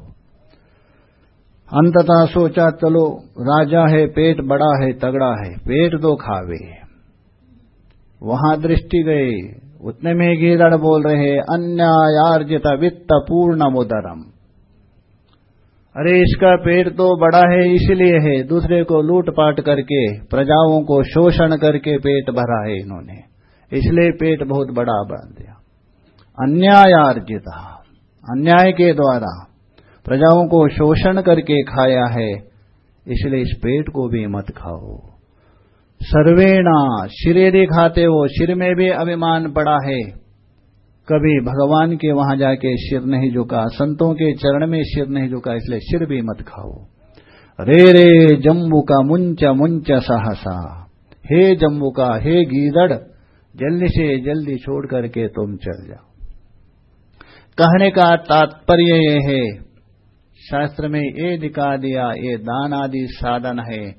[SPEAKER 1] अंततः सोचा, चलो, राजा है, पेट बड़ा है, तगड़ा है, पेट तो खावे। वहाँ दृष्टि गई उतने में गीदड़ बोल रहे अन्याय अन्यायार्जित वित्त पूर्ण मुदरम। अरे, इसका पेट तो बड़ा है, इसलिए है, दूसरे को लूटपाट करके, प्रजाओं को शोषण करके पेट भरा है इन्होंने। इसलिए पेट बहुत बड़ा बन दिया। अन्याय अन्यायार्जित, अन्याय के द्वारा प्रजाओं को शोषण करके खाया है, इसलिए इस पेट को भी मत खाओ। सर्वेणा, सिरे दिखाते हो, सिर में भी अभिमान पड़ा है। कभी भगवान के वहाँ जाके सिर नहीं झुका, संतों के चरण में सिर नहीं झुका, इसलिए सिर भी मत खाओ। रे रे जम्बू का मुंच मुंच सहसा। हे जम्बू का, हे गीदड़, जल्दी से जल्दी छोड़ करके तुम चल जाओ। कहने का तात्पर्य ये है शास्त्र में ये दिखा दिया ये दान आदि साधन है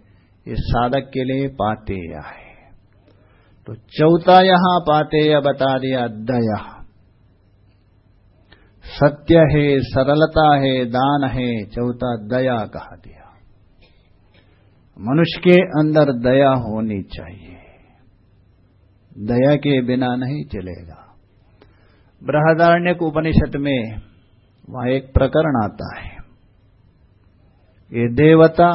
[SPEAKER 1] ये साधक के लिए पातेय है तो चौथा यहाँ पातेय बता दिया, दया। सत्य है, सरलता है, दान है, चौथा दया कहा दिया। मनुष्य के अंदर दया होनी चाहिए। दया के बिना नहीं चलेगा। बृहदारण्य उपनिषद में वहाँ एक प्रकरण आता है। ये देवता,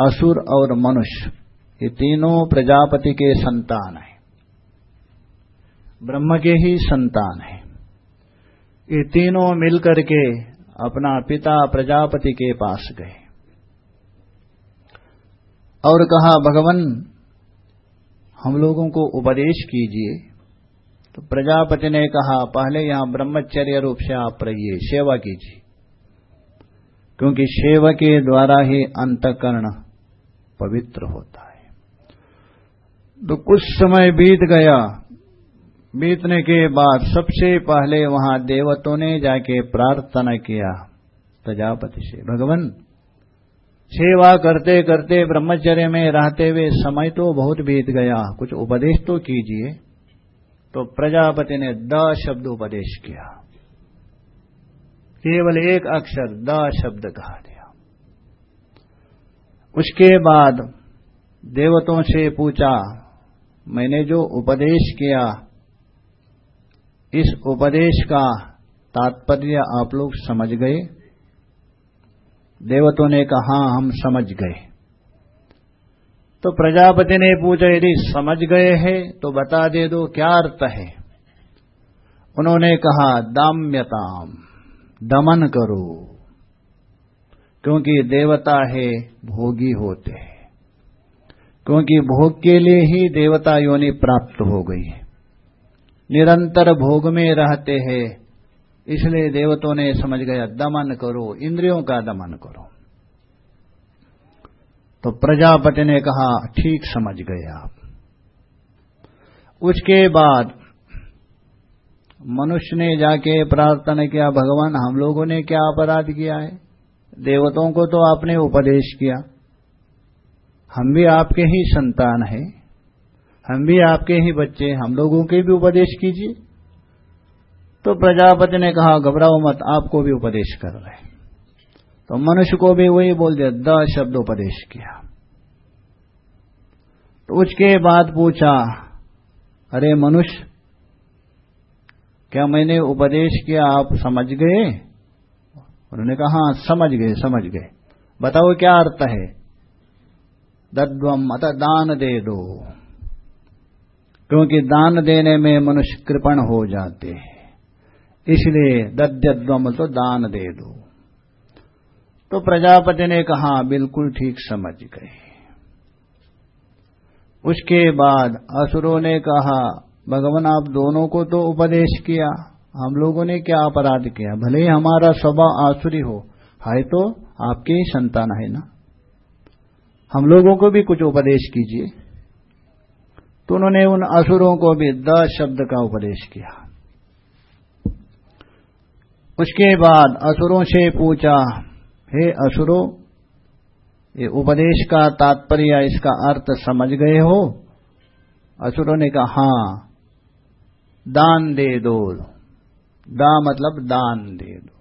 [SPEAKER 1] असुर और मनुष्य, ये तीनों प्रजापति के संतान हैं। ब्रह्म के ही संतान है। ये तीनों मिलकर के अपना पिता प्रजापति के पास गए। और कहा, भगवान, हम लोगों को उपदेश कीजिए। तो प्रजापति ने कहा, पहले यहाँ ब्रह्मचर्य रूप से आप रहिए, सेवा कीजिए। क्योंकि सेवा के द्वारा ही अंतकरण पवित्र होता है। तो कुछ समय बीत गया। बीतने के बाद सबसे पहले वहाँ देवतों ने जाके प्रार्थना किया प्रजापति से, भगवान, सेवा करते करते ब्रह्मचर्य में रहते हुए समय तो बहुत बीत गया। कुछ उपदेश तो कीजिए। तो प्रजापति ने द शब्द उपदेश किया। केवल एक अक्षर, द शब्द कहा दिया उसके बाद देवतों से पूछा, मैंने जो उपदेश किया, इस उपदेश का तात्पर्य आप लोग समझ गए? देवतों ने कहा, हम समझ गए। तो प्रजापति ने पूछा, यदि समझ गए हैं तो बता दे दो, क्या अर्थ है? उन्होंने कहा, दाम्यताम। दमन करो, क्योंकि देवता है भोगी होते हैं। क्योंकि भोग के लिए ही देवता योनि प्राप्त हो गई है। निरंतर भोग में रहते हैं, इसलिए देवतों ने समझ गया, दमन करो, इंद्रियों का दमन करो। तो प्रजापति ने कहा, ठीक समझ गए आप। उसके बाद मनुष्य ने जाके प्रार्थना किया, भगवान हम लोगों ने क्या अपराध किया है? देवताओं को तो आपने उपदेश किया। हम भी आपके ही संतान हैं। हम भी आपके ही बच्चे हम लोगों के भी उपदेश कीजिए। तो प्रजापति ने कहा, घबराओ मत, आपको भी उपदेश कर रहे तो मनुष्य को भी वही बोल दिया, द शब्द उपदेश किया। तो उसके बाद पूछा, अरे मनुष्य क्या मैंने उपदेश किया आप समझ गए? उन्होंने कहा हाँ समझ गए समझ गए। बताओ क्या अर्थ है? दद्वम अत दान दे दो। क्योंकि दान देने में मनुष्य कृपण हो जाते हैं। इसलिए दद्यद्वम तो दान दे दो। तो प्रजापति ने कहा, बिल्कुल ठीक समझ गए। उसके बाद असुरों ने कहा भगवान, आप दोनों को तो उपदेश किया। हम लोगों ने क्या अपराध किया? भले ही हमारा स्वभाव आसुरी हो है तो आपके ही संतान है ना? हम लोगों को भी कुछ उपदेश कीजिए। तो उन्होंने उन असुरों को भी द शब्द का उपदेश किया। उसके बाद असुरों से पूछा, हे असुरो, ये उपदेश का तात्पर्य इसका अर्थ समझ गए हो? असुरों ने कहा, हाँ दान दे दो। दा मतलब दान दे दो।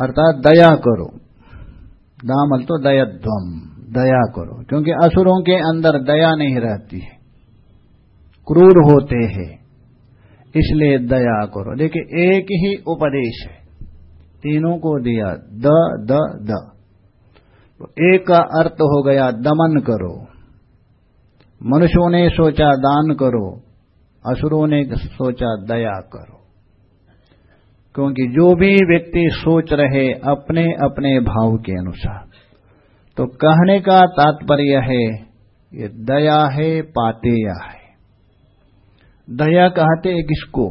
[SPEAKER 1] अर्थात दया करो। दा मतलब तो दयाध्वम, दया करो। क्योंकि असुरों के अंदर दया नहीं रहती है। क्रूर होते हैं, इसलिए दया करो। देखिए, एक ही उपदेश है। तीनों को दिया, द द द। तो एक का अर्थ हो गया, दमन करो। मनुष्यों ने सोचा, दान करो। असुरों ने सोचा, दया करो। क्योंकि जो भी व्यक्ति सोच रहे अपने अपने भाव के अनुसार तो कहने का तात्पर्य है, ये दया है, पातेया है। दया कहते हैं किसको?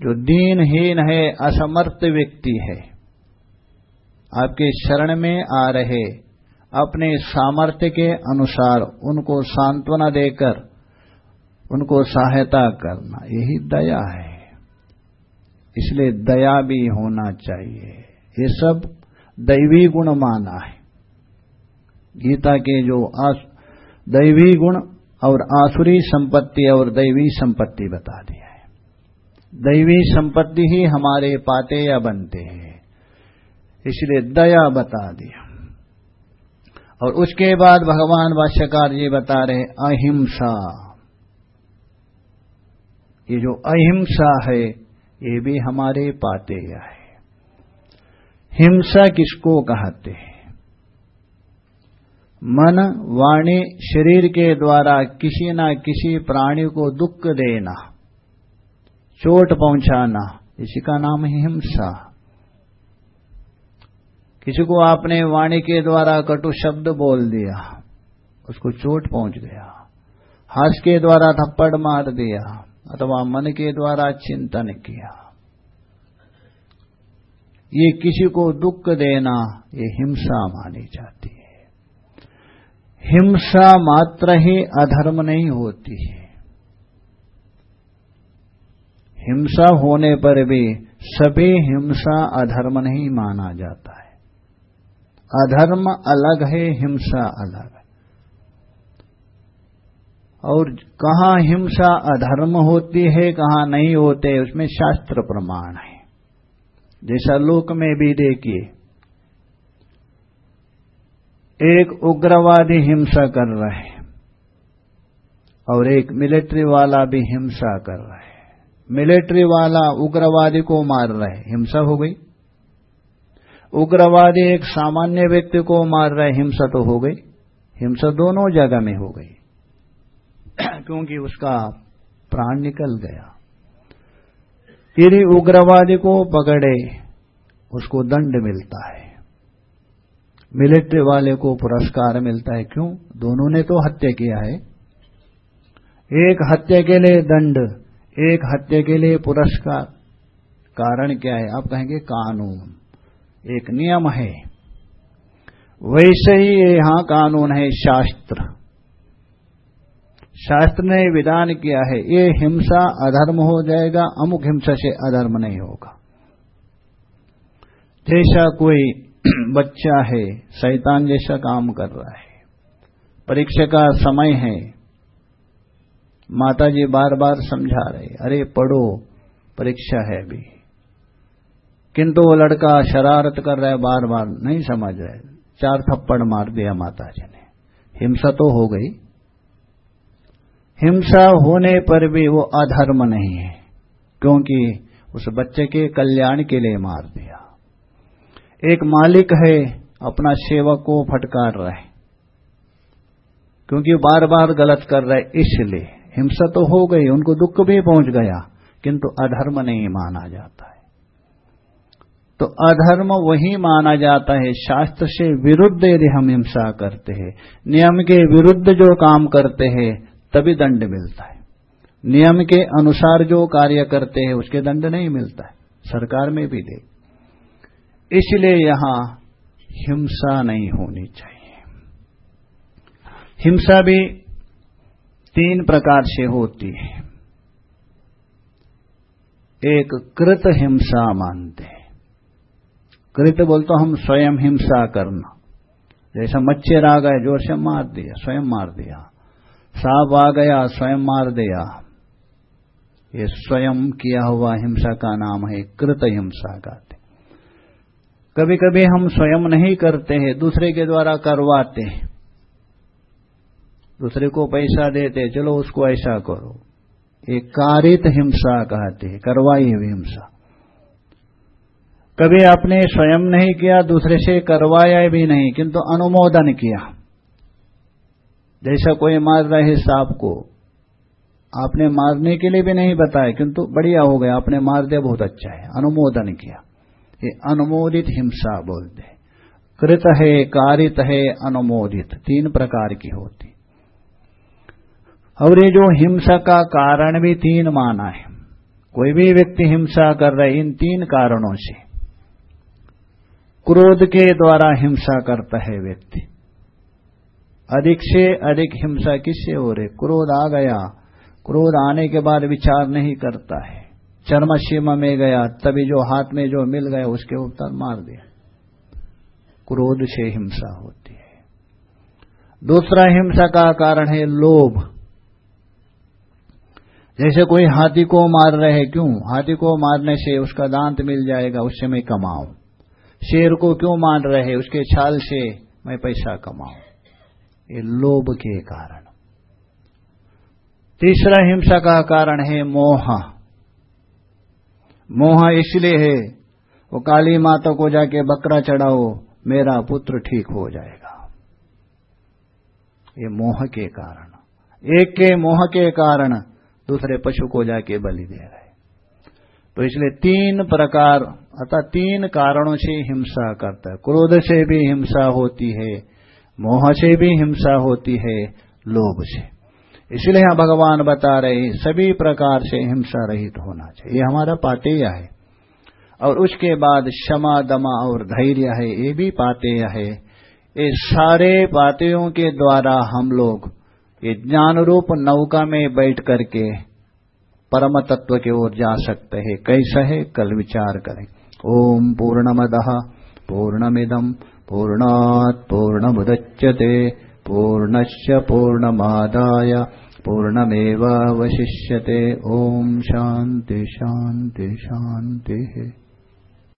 [SPEAKER 1] जो दीनहीन है, असमर्थ व्यक्ति है, आपके शरण में आ रहे अपने सामर्थ्य के अनुसार उनको सांत्वना देकर उनको सहायता करना, यही दया है। इसलिए दया भी होना चाहिए। ये सब दैवी गुण माना है। गीता के जो दैवी गुण और आसुरी संपत्ति और दैवी संपत्ति बता दिया है। दैवी संपत्ति ही हमारे पाते या बनते हैं। इसलिए दया बता दिया। और उसके बाद भगवान भाष्यकार जी बता रहे अहिंसा। ये जो अहिंसा है, ये भी हमारे पाते है हिंसा किसको कहते हैं? मन, वाणी, शरीर के द्वारा किसी न किसी प्राणी को दुख देना, चोट पहुंचाना, इसी का नाम है हिंसा। किसी को आपने वाणी के द्वारा कटु शब्द बोल दिया, उसको चोट पहुँच गया, हाथ के द्वारा थप्पड़ मार दिया अथवा मन के द्वारा चिंतन किया। ये किसी को दुख देना, ये हिंसा मानी जाती है। हिंसा मात्र ही अधर्म नहीं होती है। हिंसा होने पर भी सभी हिंसा अधर्म नहीं माना जाता है। अधर्म अलग है, हिंसा अलग। और कहाँ हिंसा अधर्म होती है, कहाँ नहीं होते, उसमें शास्त्र प्रमाण है। जैसा लोक में भी देखिए, एक उग्रवादी हिंसा कर रहे हैं और एक मिलिट्री वाला भी हिंसा कर रहे मिलिट्री वाला उग्रवादी को मार रहे हिंसा हो गई। उग्रवादी एक सामान्य व्यक्ति को मार रहे हिंसा तो हो गई। हिंसा दोनों जगह में हो गई। क्योंकि उसका प्राण निकल गया। फिर उग्रवादी को पकड़े उसको दंड मिलता है। मिलिट्री वाले को पुरस्कार मिलता है। क्यों? दोनों ने तो हत्या किया है। एक हत्या के लिए दंड, एक हत्या के लिए पुरस्कार। कारण क्या है? आप कहेंगे कानून। एक नियम है। वैसे ही यहाँ कानून है शास्त्र। शास्त्र ने विधान किया है, ये हिंसा अधर्म हो जाएगा, अमुक हिंसा से अधर्म नहीं होगा. जैसा कोई *clears throat* बच्चा है, शैतान जैसा काम कर रहा है, परीक्षा का समय है माता जी बार बार समझा रहे, अरे, पढ़ो, परीक्षा है अभी। किंतु वो लड़का शरारत कर रहा है बार बार नहीं समझ रहे चार थप्पड़ मार दिया माता जी ने। हिंसा तो हो गई हिंसा होने पर भी वो अधर्म नहीं है, क्योंकि उस बच्चे के कल्याण के लिए मार दिया। एक मालिक है, अपना सेवक को फटकार रहे। क्योंकि बार बार गलत कर रहे, इसलिए हिंसा तो हो गई, उनको दुख भी पहुँच गया, किंतु अधर्म नहीं माना जाता है। तो अधर्म वही माना जाता है, शास्त्र से विरुद्ध यदि हम हिंसा करते हैं, नियम के विरुद्ध जो काम करते हैं तभी दंड मिलता है। नियम के अनुसार जो कार्य करते हैं, उसके दंड नहीं मिलता है। सरकार में भी दे इसलिए यहाँ हिंसा नहीं होनी चाहिए। हिंसा भी तीन प्रकार से होती है। एक, कृत हिंसा मानते हैं। कृत बोलते हम स्वयं हिंसा करना। जैसा मच्छर आ गए, ज़ोर से मार दिया, स्वयं मार दिया। सांप आ गया स्वयं मार दिया ये स्वयं किया हुआ हिंसा का नाम है कृत हिंसा कहते। कभी कभी हम स्वयं नहीं करते हैं, दूसरे के द्वारा करवाते हैं। दूसरे को पैसा देते चलो उसको ऐसा करो। ये कारित हिंसा कहते हैं, करवाई हुई हिंसा। कभी आपने स्वयं नहीं किया, दूसरे से करवाया भी नहीं, किंतु अनुमोदन किया। जैसा कोई मार रहे सांप को। आपने मारने के लिए भी नहीं बताया, किंतु बढ़िया हो गया, आपने मार दिया, बहुत अच्छा है। अनुमोदन किया। ये अनुमोदित हिंसा बोलते कृत है, कारित है, अनुमोदित। तीन प्रकार की होती। और ये जो हिंसा का कारण भी तीन माना है। कोई भी व्यक्ति हिंसा कर रहे इन तीन कारणों से। क्रोध के द्वारा हिंसा करता है व्यक्ति। अधिक से अधिक हिंसा किससे हो रही? क्रोध आ गया। क्रोध आने के बाद विचार नहीं करता है। चर्म सीमा में गया, तभी जो हाथ में जो मिल गया, उसके ऊपर मार दिया। क्रोध से हिंसा होती है। दूसरा हिंसा का कारण है लोभ। जैसे कोई हाथी को मार रहे है, क्यों? हाथी को मारने से उसका दांत मिल जाएगा, उससे मैं कमाऊं। शेर को क्यों मार रहे है? उसके छाल से मैं पैसा कमाऊं। ये लोभ के कारण। तीसरा हिंसा का कारण है मोह। मोह इसलिए है, वो काली माता को जाके बकरा चढ़ाओ, मेरा पुत्र ठीक हो जाएगा। ये मोह के कारण। एक के मोह के कारण दूसरे पशु को जाके बलि दे रहे। तो इसलिए तीन प्रकार, अतः तीन कारणों से हिंसा करता है। क्रोध से भी हिंसा होती है मोह से भी हिंसा होती है, लोभ से। इसलिए यहाँ भगवान बता रहे सभी प्रकार से हिंसा रहित होना चाहिए। ये हमारा पातेय है। और उसके बाद क्षमा, दमा और धैर्य है, ये भी पातेय है। ये सारे पातेयों के द्वारा हम लोग ये ज्ञान रूप नौका में बैठ करके परम तत्व की ओर जा सकते हैं। कैसा है? कल विचार करें। ओम पूर्ण पूर्णमद, पूर्णमिदम। पूर्णात् पूर्णमुदच्यते पूर्णस्य पूर्णमादाय पूर्णमेवावशिष्यते। ओम् शान्ति शान्तिः।